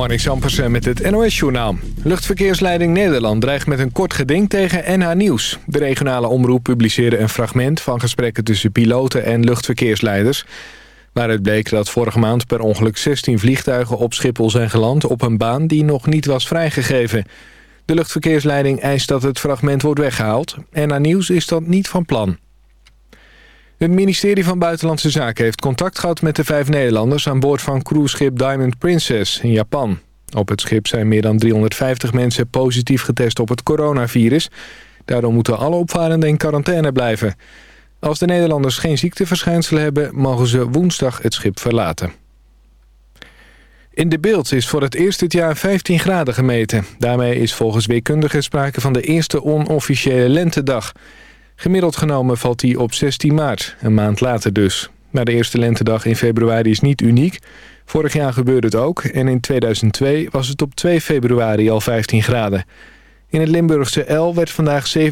Marnik Sampersen met het NOS-journaal. Luchtverkeersleiding Nederland dreigt met een kort geding tegen NH Nieuws. De regionale omroep publiceerde een fragment van gesprekken tussen piloten en luchtverkeersleiders. Waaruit bleek dat vorige maand per ongeluk 16 vliegtuigen op Schiphol zijn geland... op een baan die nog niet was vrijgegeven. De luchtverkeersleiding eist dat het fragment wordt weggehaald. NH Nieuws is dat niet van plan. Het ministerie van Buitenlandse Zaken heeft contact gehad met de vijf Nederlanders... aan boord van cruiseschip Diamond Princess in Japan. Op het schip zijn meer dan 350 mensen positief getest op het coronavirus. Daardoor moeten alle opvarenden in quarantaine blijven. Als de Nederlanders geen ziekteverschijnselen hebben... mogen ze woensdag het schip verlaten. In de beeld is voor het eerst dit jaar 15 graden gemeten. Daarmee is volgens weerkundigen sprake van de eerste onofficiële lentedag... Gemiddeld genomen valt die op 16 maart, een maand later dus. Maar de eerste lentedag in februari is niet uniek. Vorig jaar gebeurde het ook en in 2002 was het op 2 februari al 15 graden. In het Limburgse El werd vandaag 17,1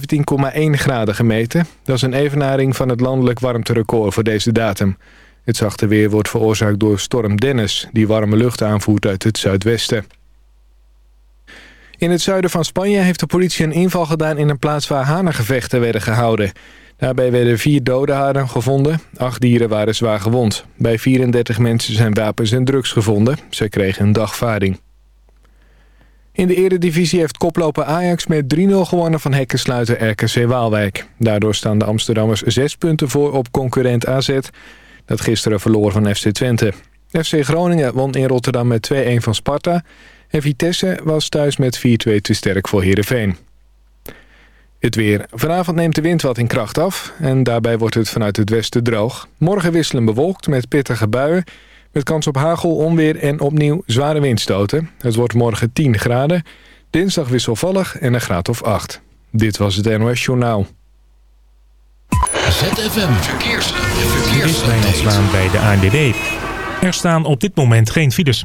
graden gemeten. Dat is een evenaring van het landelijk warmterecord voor deze datum. Het zachte weer wordt veroorzaakt door storm Dennis... die warme lucht aanvoert uit het zuidwesten. In het zuiden van Spanje heeft de politie een inval gedaan in een plaats waar hanengevechten werden gehouden. Daarbij werden vier dode hanen gevonden. Acht dieren waren zwaar gewond. Bij 34 mensen zijn wapens en drugs gevonden. Ze kregen een dagvaarding. In de eredivisie heeft koploper Ajax met 3-0 gewonnen van hekkensluiter RKC Waalwijk. Daardoor staan de Amsterdammers zes punten voor op concurrent AZ... dat gisteren verloor van FC Twente. FC Groningen won in Rotterdam met 2-1 van Sparta... En Vitesse was thuis met 4-2 te sterk voor Heerenveen. Het weer. Vanavond neemt de wind wat in kracht af en daarbij wordt het vanuit het westen droog. Morgen wisselen bewolkt met pittige buien, met kans op hagel, onweer en opnieuw zware windstoten. Het wordt morgen 10 graden, dinsdag wisselvallig en een graad of 8. Dit was het NOS Journaal. ZFM Verkeers. Verkeers. Dit is bij de ANWB. Er staan op dit moment geen files.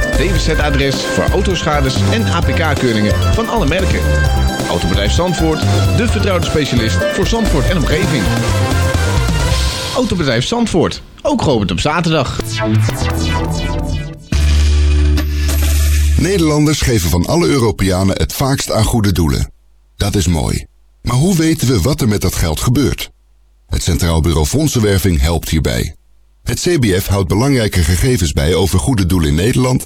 DWZ-adres voor autoschades en APK-keuringen van alle merken. Autobedrijf Zandvoort, de vertrouwde specialist voor Zandvoort en omgeving. Autobedrijf Zandvoort, ook geopend op zaterdag. Nederlanders geven van alle Europeanen het vaakst aan goede doelen. Dat is mooi. Maar hoe weten we wat er met dat geld gebeurt? Het Centraal Bureau Fondsenwerving helpt hierbij. Het CBF houdt belangrijke gegevens bij over goede doelen in Nederland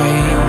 night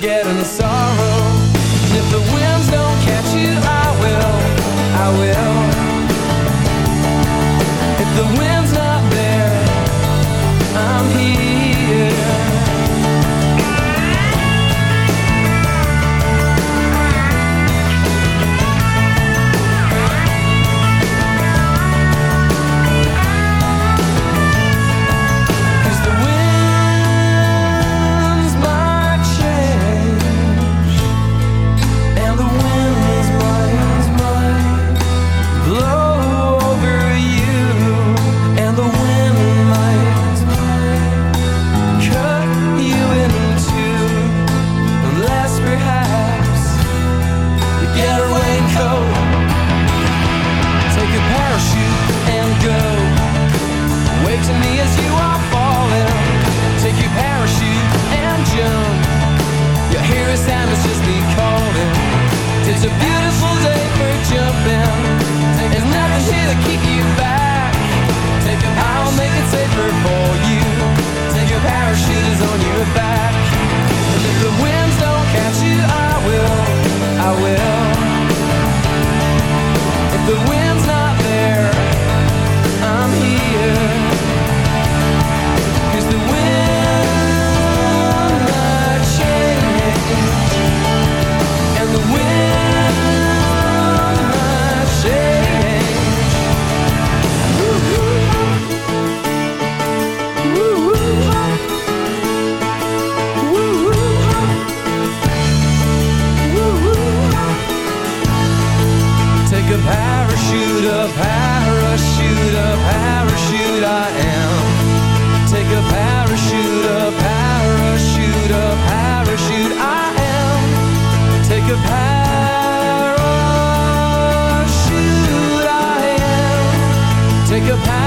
Getting the take a path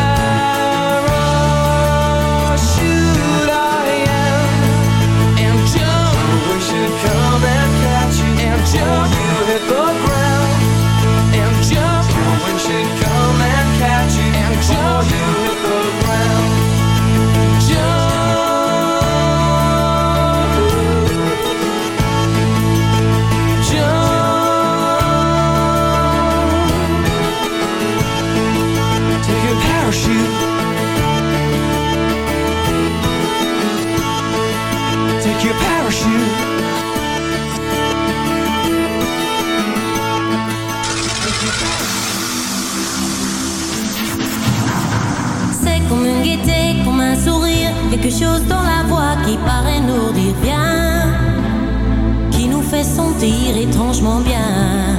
quelque chose dans la voix qui paraît nous dire bien, qui nous fait sentir étrangement bien.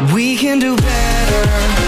We can do better.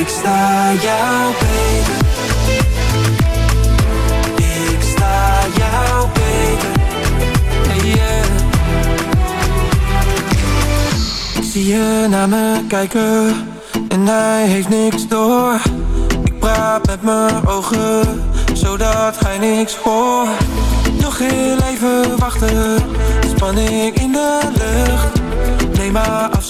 Ik sta jou beter. Ik sta jou beter. Hey. Ik zie je naar me kijken en hij heeft niks door. Ik praat met mijn ogen, zodat hij niks hoort. Nog heel even wachten, spanning in de lucht. Neem maar